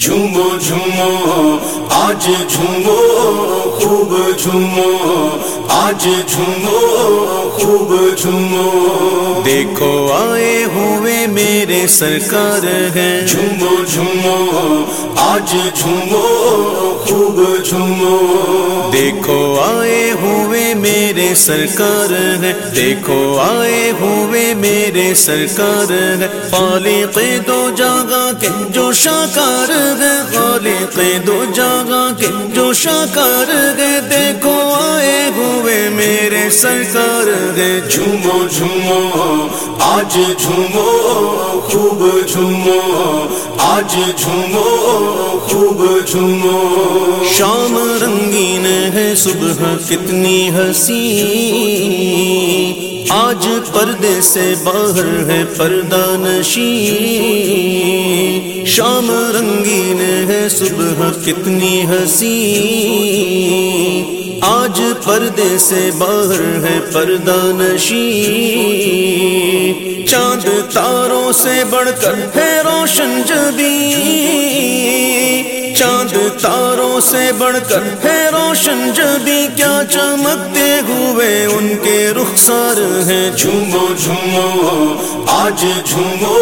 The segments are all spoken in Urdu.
جھومو جھومو آج جھومو خوب جھومو آج جھومو خوب جھومو۔ دیکھو آئے ہوئے میرے سرکار ہیں۔ جھومو جھومو آج جھومو، خوب جھومو۔ دیکھو، آئے ہوئے میرے سرکار ہے۔ دیکھو، آئے ہوئے میرے سرکار پالی خالق دو جاگا کے جو شاکار ہے۔ خالق دو جاگا کے جو شاکار ہے۔ دیکھو، آئے ہوئے میرے سرکار ہے جھومو جھومو آج جھومو خوب جھومو آج جھومو خوب جھومو۔ شام رنگین ہے صبح کتنی ہنسی۔ آج پردے سے باہر ہے پردہ نشی۔ شام رنگین ہے صبح کتنی ہنسی۔ آج پردے سے باہر ہے پردہ نشی۔ چاند تاروں سے بڑھ کر ہے روشن جبی۔ چاند تاروں سے بڑھ کر ہے روشن جبی۔ کیا چمکتے ہوئے ان کے رخسار ہیں؟ جھومو جھومو، آج جھومو،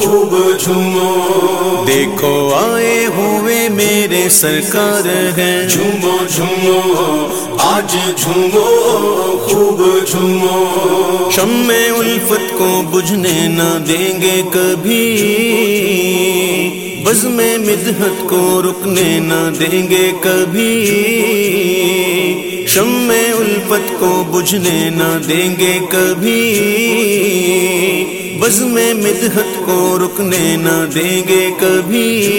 خوب جھومو۔ دیکھو، آئے ہوئے میرے سرکار ہیں جھومو جھومو آج جھومو خوب جھومو۔ شم الفت کو بجھنے نہ دیں گے کبھی۔ بز میں مدحت کو رکنے نہ دیں گے کبھی۔ شم الفت کو بجھنے نہ دیں گے کبھی۔ بز میں مدحت کو رکنے نہ دیں گے کبھی۔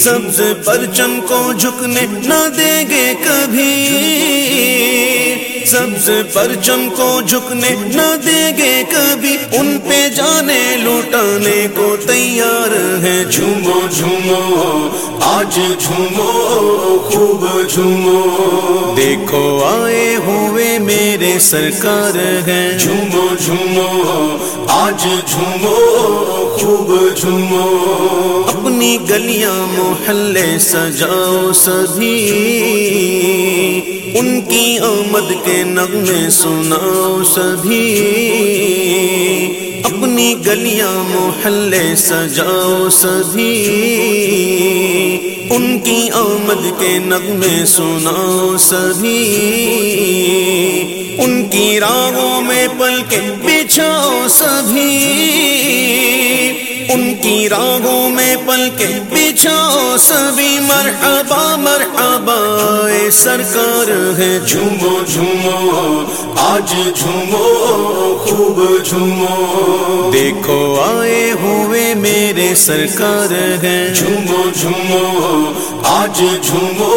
سبز پرچم کو جھکنے نہ دیں گے کبھی۔ سبز پرچم کو جھکنے نہ دیں گے کبھی۔ ان پہ جانے لوٹانے کو تیار ہے جھومو جھومو، آج جھومو، خوب جھومو۔ دیکھو، آئے ہوئے میرے سرکار ہیں۔ جھومو جھومو، آج جھومو، خوب جھومو۔ اپنی گلیاں محلے سجاؤ سبھی۔ ان کی آمد کے نغمے سناؤ سبھی۔ اپنی گلیاں محلے سجاؤ سبھی۔ ان کی آمد کے نغمے سناؤ سبھی۔ ان کی راگوں میں پل کے بچھاؤ سبھی۔ ان کی راگوں میں پل کے بچھاؤ سبھی مرحبا مرحبا اے سرکار ہے۔ جھومو جھومو آج جھومو خوب جھومو۔ دیکھو آئے ہوئے میرے سرکار ہیں جھومو جھومو آج جھومو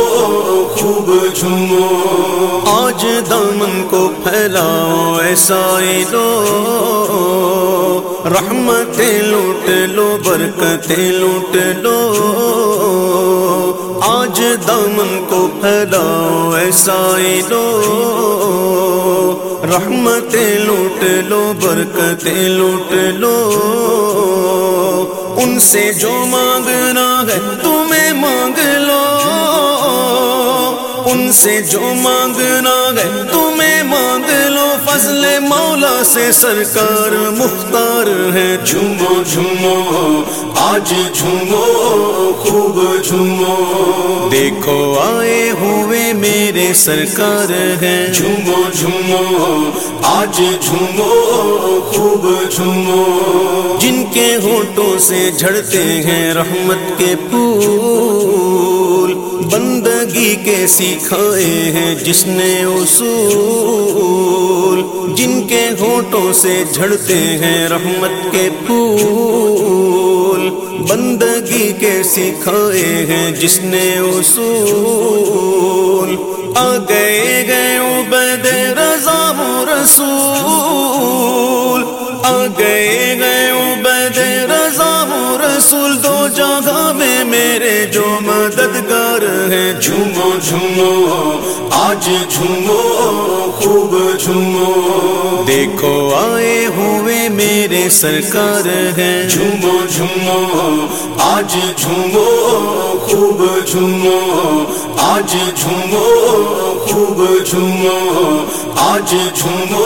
خوب جھومو۔ آج دامن کو پھیلاؤ ایسا لو رحمتیں لوٹ لو برکتیں لوٹ لو۔ آج دامن کو پھیلاؤ، ایسا لو۔ رحمتیں لوٹ لو، برکتیں لوٹ لو۔ ان سے جو مانگنا ہے تمہیں مانگ لو۔ ان سے جو مانگنا ہے تمہیں مانگ لو فضل مولا سے سرکار مختار ہے، جھومو جھومو، آج جھومو، خوب جھومو۔ دیکھو، آئے ہوئے میرے سرکار ہیں۔ جھومو جھومو، آج جھومو، خوب جھومو۔ جن کے ہونٹوں سے جھڑتے ہیں رحمت کے پھول کے سکھائے ہیں جس نے اصول، جن کے ہونٹوں سے جھڑتے ہیں رحمت کے پھول۔ بندگی کے سکھائے ہیں جس نے اصول۔ آ گئے گئے عبید رضا رسول۔ آ گئے گئے عبید رضا رسول دو جگہ میں میرے جو مددگار ہیں۔ جھومو جھومو، آج جھومو، خوب جھومو۔ دیکھو، آئے ہوئے میرے سرکار ہیں۔ جھومو جھومو، آج جھومو، خوب جھومو۔ آج جھومو، خوب جھومو۔ آج جھومو،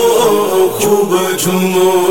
خوب جھومو۔